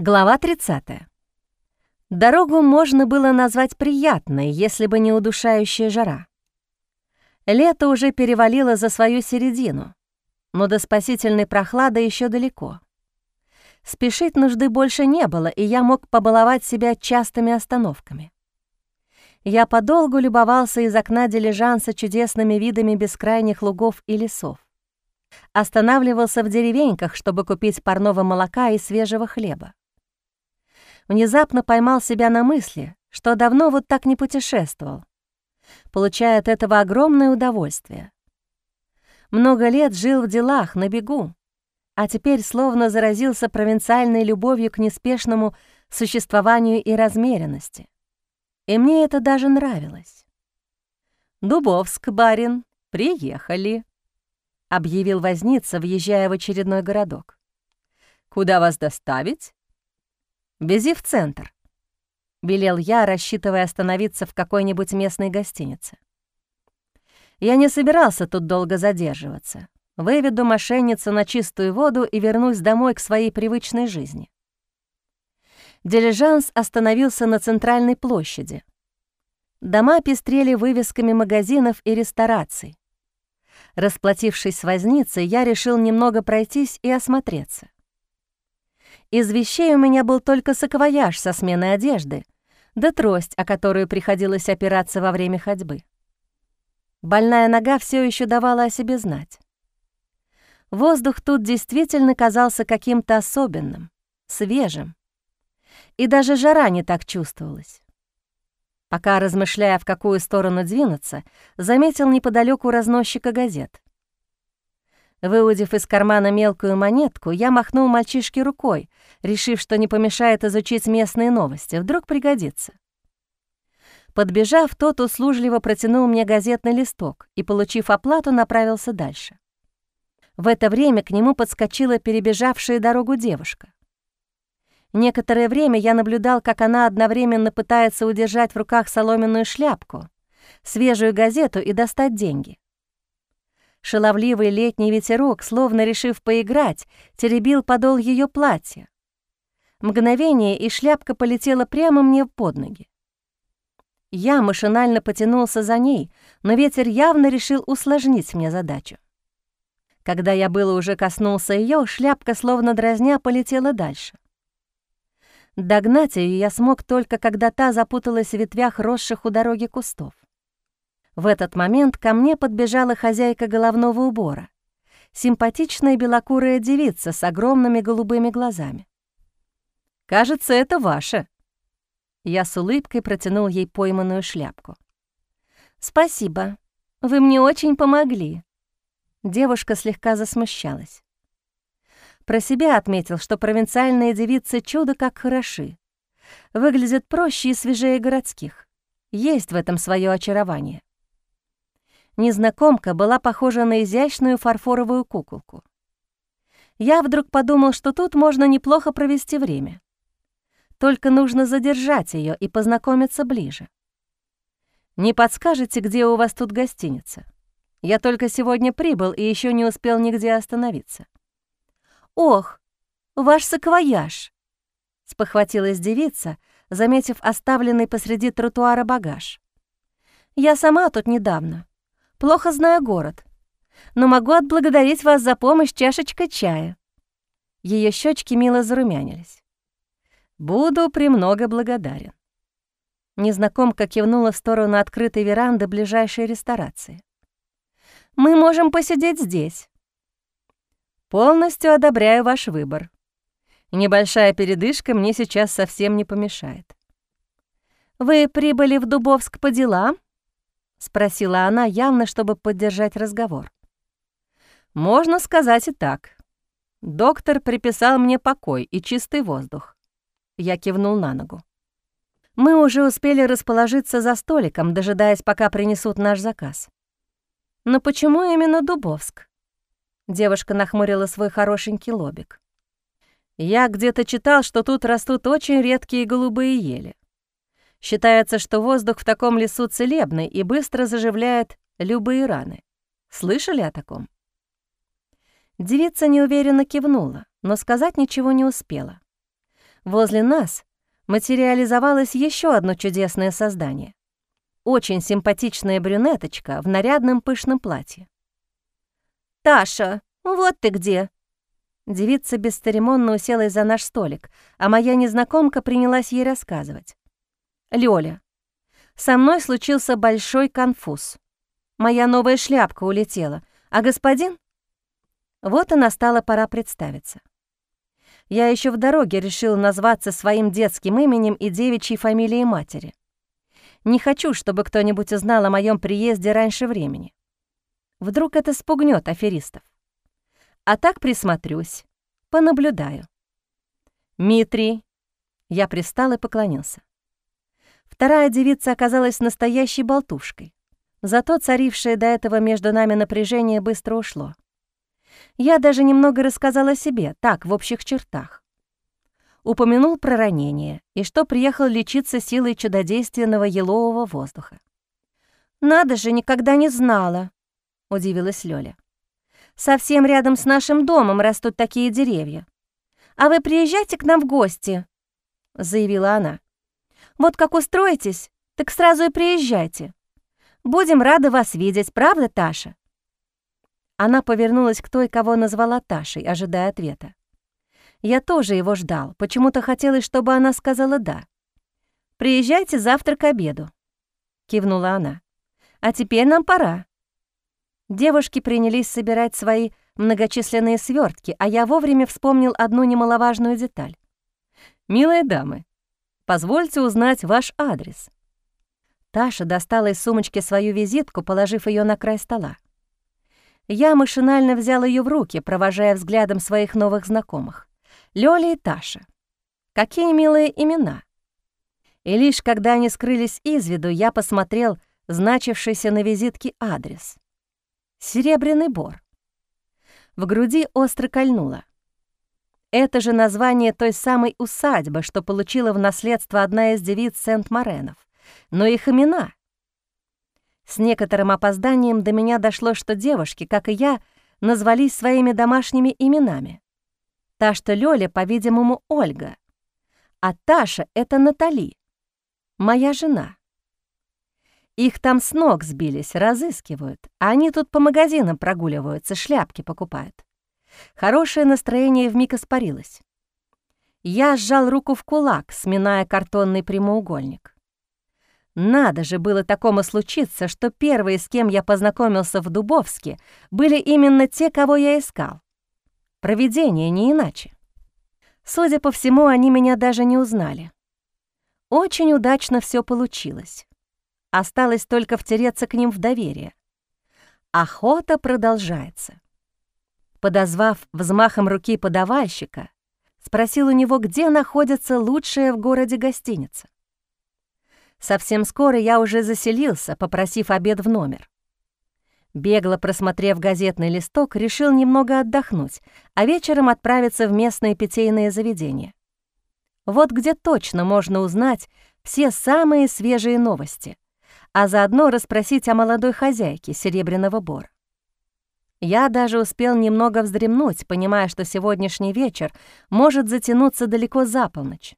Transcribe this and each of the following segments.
Глава 30. Дорогу можно было назвать приятной, если бы не удушающая жара. Лето уже перевалило за свою середину, но до спасительной прохлады еще далеко. Спешить нужды больше не было, и я мог побаловать себя частыми остановками. Я подолгу любовался из окна дилижанса чудесными видами бескрайних лугов и лесов. Останавливался в деревеньках, чтобы купить парного молока и свежего хлеба внезапно поймал себя на мысли, что давно вот так не путешествовал, получая от этого огромное удовольствие. Много лет жил в делах, на бегу, а теперь словно заразился провинциальной любовью к неспешному существованию и размеренности. И мне это даже нравилось. «Дубовск, барин, приехали», — объявил возница, въезжая в очередной городок. «Куда вас доставить?» «Вези в центр», — велел я, рассчитывая остановиться в какой-нибудь местной гостинице. Я не собирался тут долго задерживаться. Выведу мошенницу на чистую воду и вернусь домой к своей привычной жизни. Дилижанс остановился на центральной площади. Дома пестрели вывесками магазинов и рестораций. Расплатившись с возницей, я решил немного пройтись и осмотреться. Из вещей у меня был только саквояж со сменой одежды, да трость, о которую приходилось опираться во время ходьбы. Больная нога все еще давала о себе знать. Воздух тут действительно казался каким-то особенным, свежим. И даже жара не так чувствовалась. Пока, размышляя, в какую сторону двинуться, заметил неподалеку разносчика газет. Выудив из кармана мелкую монетку, я махнул мальчишке рукой, решив, что не помешает изучить местные новости, вдруг пригодится. Подбежав, тот услужливо протянул мне газетный листок и, получив оплату, направился дальше. В это время к нему подскочила перебежавшая дорогу девушка. Некоторое время я наблюдал, как она одновременно пытается удержать в руках соломенную шляпку, свежую газету и достать деньги. Шаловливый летний ветерок, словно решив поиграть, теребил подол ее платья. Мгновение, и шляпка полетела прямо мне под ноги. Я машинально потянулся за ней, но ветер явно решил усложнить мне задачу. Когда я было уже коснулся ее, шляпка, словно дразня, полетела дальше. Догнать ее я смог только, когда та запуталась в ветвях росших у дороги кустов. В этот момент ко мне подбежала хозяйка головного убора, симпатичная белокурая девица с огромными голубыми глазами. «Кажется, это ваше». Я с улыбкой протянул ей пойманную шляпку. «Спасибо, вы мне очень помогли». Девушка слегка засмущалась. Про себя отметил, что провинциальные девицы чудо как хороши. Выглядят проще и свежее городских. Есть в этом свое очарование. Незнакомка была похожа на изящную фарфоровую куколку. Я вдруг подумал, что тут можно неплохо провести время. Только нужно задержать ее и познакомиться ближе. «Не подскажете, где у вас тут гостиница? Я только сегодня прибыл и еще не успел нигде остановиться». «Ох, ваш саквояж!» — спохватилась девица, заметив оставленный посреди тротуара багаж. «Я сама тут недавно. Плохо знаю город, но могу отблагодарить вас за помощь чашечкой чая». Ее щечки мило зарумянились. «Буду премного благодарен». Незнакомка кивнула в сторону открытой веранды ближайшей ресторации. «Мы можем посидеть здесь». «Полностью одобряю ваш выбор. Небольшая передышка мне сейчас совсем не помешает». «Вы прибыли в Дубовск по делам?» — спросила она, явно чтобы поддержать разговор. «Можно сказать и так. Доктор приписал мне покой и чистый воздух». Я кивнул на ногу. Мы уже успели расположиться за столиком, дожидаясь, пока принесут наш заказ. «Но почему именно Дубовск?» Девушка нахмурила свой хорошенький лобик. «Я где-то читал, что тут растут очень редкие голубые ели. Считается, что воздух в таком лесу целебный и быстро заживляет любые раны. Слышали о таком? Девица неуверенно кивнула, но сказать ничего не успела. Возле нас материализовалось еще одно чудесное создание. Очень симпатичная брюнеточка в нарядном пышном платье. «Таша, вот ты где!» Девица бесцеремонно уселась за наш столик, а моя незнакомка принялась ей рассказывать. «Лёля, со мной случился большой конфуз. Моя новая шляпка улетела, а господин...» Вот и настала пора представиться. Я еще в дороге решила назваться своим детским именем и девичьей фамилией матери. Не хочу, чтобы кто-нибудь узнал о моем приезде раньше времени. Вдруг это спугнет аферистов. А так присмотрюсь, понаблюдаю. «Митрий!» Я пристал и поклонился. Вторая девица оказалась настоящей болтушкой. Зато царившее до этого между нами напряжение быстро ушло. Я даже немного рассказала себе, так, в общих чертах. Упомянул про ранение и что приехал лечиться силой чудодейственного елового воздуха. «Надо же, никогда не знала», — удивилась Лёля. «Совсем рядом с нашим домом растут такие деревья. А вы приезжайте к нам в гости», — заявила она. «Вот как устроитесь, так сразу и приезжайте. Будем рады вас видеть, правда, Таша?» Она повернулась к той, кого назвала Ташей, ожидая ответа. Я тоже его ждал, почему-то хотелось, чтобы она сказала «да». «Приезжайте завтра к обеду», — кивнула она. «А теперь нам пора». Девушки принялись собирать свои многочисленные свертки, а я вовремя вспомнил одну немаловажную деталь. «Милые дамы, позвольте узнать ваш адрес». Таша достала из сумочки свою визитку, положив ее на край стола. Я машинально взял ее в руки, провожая взглядом своих новых знакомых. Лёля и Таша. Какие милые имена. И лишь когда они скрылись из виду, я посмотрел значившийся на визитке адрес. Серебряный бор. В груди остро кольнуло. Это же название той самой усадьбы, что получила в наследство одна из девиц Сент-Моренов. Но их имена — с некоторым опозданием до меня дошло, что девушки, как и я, назвались своими домашними именами. Та, что Лёля, по-видимому, Ольга, а Таша — это Натали, моя жена. Их там с ног сбились, разыскивают, а они тут по магазинам прогуливаются, шляпки покупают. Хорошее настроение вмиг испарилось. Я сжал руку в кулак, сминая картонный прямоугольник. Надо же было такому случиться, что первые, с кем я познакомился в Дубовске, были именно те, кого я искал. Провидение не иначе. Судя по всему, они меня даже не узнали. Очень удачно все получилось. Осталось только втереться к ним в доверие. Охота продолжается. Подозвав взмахом руки подавальщика, спросил у него, где находится лучшая в городе гостиница. Совсем скоро я уже заселился, попросив обед в номер. Бегло просмотрев газетный листок, решил немного отдохнуть, а вечером отправиться в местное питейное заведение. Вот где точно можно узнать все самые свежие новости, а заодно расспросить о молодой хозяйке Серебряного Бора. Я даже успел немного вздремнуть, понимая, что сегодняшний вечер может затянуться далеко за полночь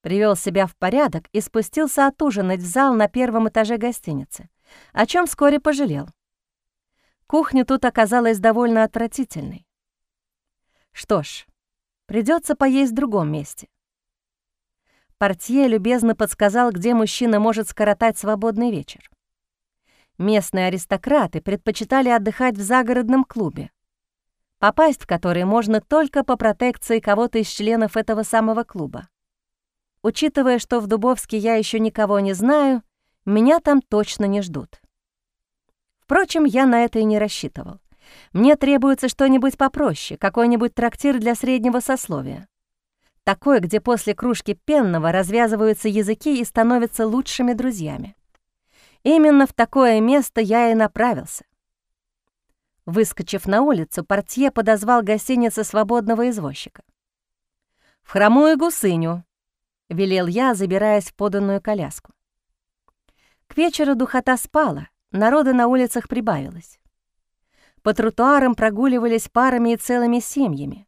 привел себя в порядок и спустился отужинать в зал на первом этаже гостиницы, о чем вскоре пожалел. Кухня тут оказалась довольно отвратительной. Что ж, придется поесть в другом месте. Портье любезно подсказал, где мужчина может скоротать свободный вечер. Местные аристократы предпочитали отдыхать в загородном клубе, попасть в который можно только по протекции кого-то из членов этого самого клуба. Учитывая, что в Дубовске я еще никого не знаю, меня там точно не ждут. Впрочем, я на это и не рассчитывал. Мне требуется что-нибудь попроще, какой-нибудь трактир для среднего сословия. Такой, где после кружки пенного развязываются языки и становятся лучшими друзьями. Именно в такое место я и направился. Выскочив на улицу, портье подозвал гостиницы свободного извозчика. «В хромую гусыню», — велел я, забираясь в поданную коляску. К вечеру духота спала, народа на улицах прибавилось. По тротуарам прогуливались парами и целыми семьями.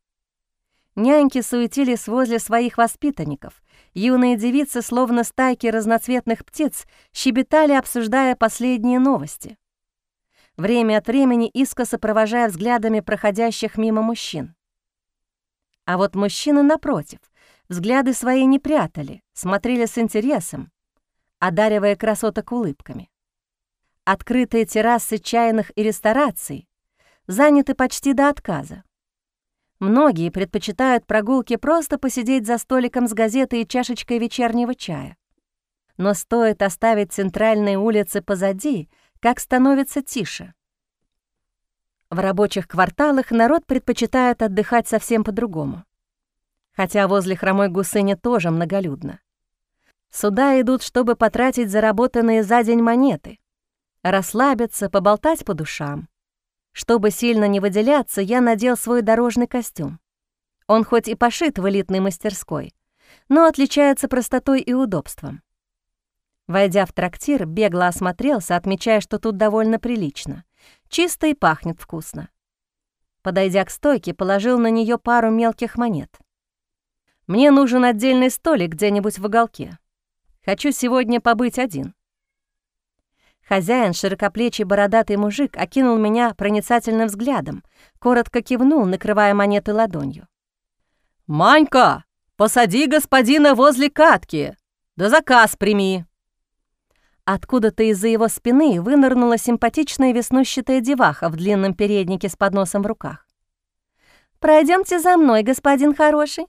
Няньки суетились возле своих воспитанников. Юные девицы, словно стайки разноцветных птиц, щебетали, обсуждая последние новости. Время от времени искоса провожая взглядами проходящих мимо мужчин. А вот мужчины, напротив, взгляды свои не прятали, смотрели с интересом, одаривая красоток улыбками. Открытые террасы чайных и рестораций заняты почти до отказа. Многие предпочитают прогулки просто посидеть за столиком с газетой и чашечкой вечернего чая. Но стоит оставить центральные улицы позади, как становится тише. В рабочих кварталах народ предпочитает отдыхать совсем по-другому. Хотя возле хромой гусыни тоже многолюдно. Сюда идут, чтобы потратить заработанные за день монеты, расслабиться, поболтать по душам. Чтобы сильно не выделяться, я надел свой дорожный костюм. Он хоть и пошит в элитной мастерской, но отличается простотой и удобством. Войдя в трактир, бегло осмотрелся, отмечая, что тут довольно прилично. Чисто и пахнет вкусно. Подойдя к стойке, положил на нее пару мелких монет. Мне нужен отдельный столик где-нибудь в уголке. Хочу сегодня побыть один. Хозяин, широкоплечий бородатый мужик, окинул меня проницательным взглядом, коротко кивнул, накрывая монеты ладонью. «Манька, посади господина возле катки, да заказ прими!» Откуда-то из-за его спины вынырнула симпатичная веснущатая деваха в длинном переднике с подносом в руках. Пройдемте за мной, господин хороший».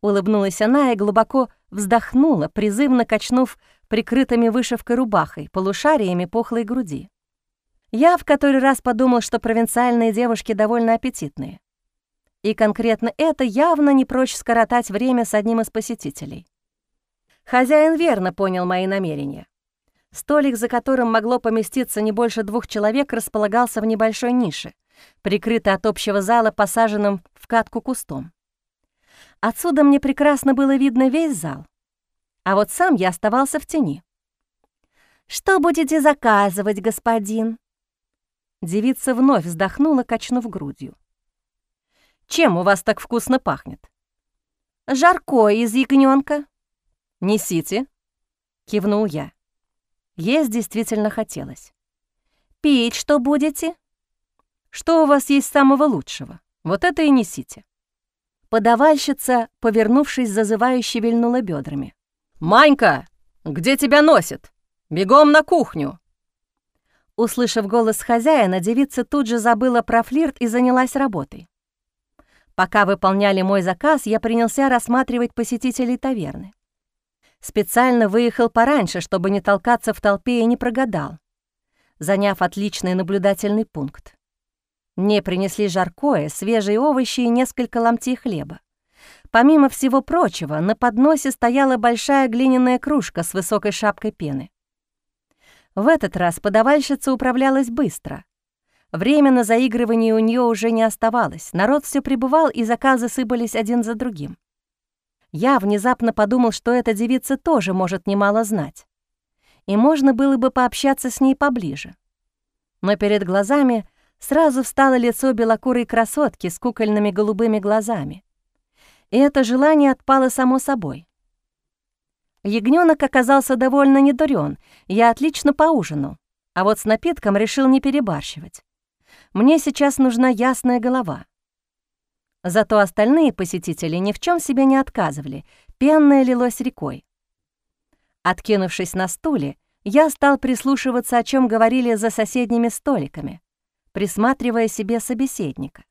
Улыбнулась она и глубоко вздохнула, призывно качнув прикрытыми вышивкой рубахой, полушариями пухлой груди. Я в который раз подумал, что провинциальные девушки довольно аппетитные. И конкретно это явно не прочь скоротать время с одним из посетителей. Хозяин верно понял мои намерения. Столик, за которым могло поместиться не больше двух человек, располагался в небольшой нише, прикрытый от общего зала посаженным в катку кустом. Отсюда мне прекрасно было видно весь зал, а вот сам я оставался в тени. «Что будете заказывать, господин?» Девица вновь вздохнула, качнув грудью. «Чем у вас так вкусно пахнет?» «Жаркое из ягнёнка». «Несите», — кивнул я. Есть действительно хотелось. «Пить что будете?» «Что у вас есть самого лучшего? Вот это и несите». Подавальщица, повернувшись, зазывающе вильнула бедрами. «Манька, где тебя носит? Бегом на кухню!» Услышав голос хозяина, девица тут же забыла про флирт и занялась работой. Пока выполняли мой заказ, я принялся рассматривать посетителей таверны. Специально выехал пораньше, чтобы не толкаться в толпе и не прогадал, заняв отличный наблюдательный пункт. Мне принесли жаркое, свежие овощи и несколько ломтей хлеба. Помимо всего прочего, на подносе стояла большая глиняная кружка с высокой шапкой пены. В этот раз подавальщица управлялась быстро. Время на заигрывание у нее уже не оставалось, народ все прибывал, и заказы сыпались один за другим. Я внезапно подумал, что эта девица тоже может немало знать. И можно было бы пообщаться с ней поближе. Но перед глазами сразу встало лицо белокурой красотки с кукольными голубыми глазами. И это желание отпало само собой. Ягнёнок оказался довольно недурен, я отлично поужинал, а вот с напитком решил не перебарщивать. Мне сейчас нужна ясная голова. Зато остальные посетители ни в чем себе не отказывали, пенное лилось рекой. Откинувшись на стуле, я стал прислушиваться, о чем говорили за соседними столиками, присматривая себе собеседника.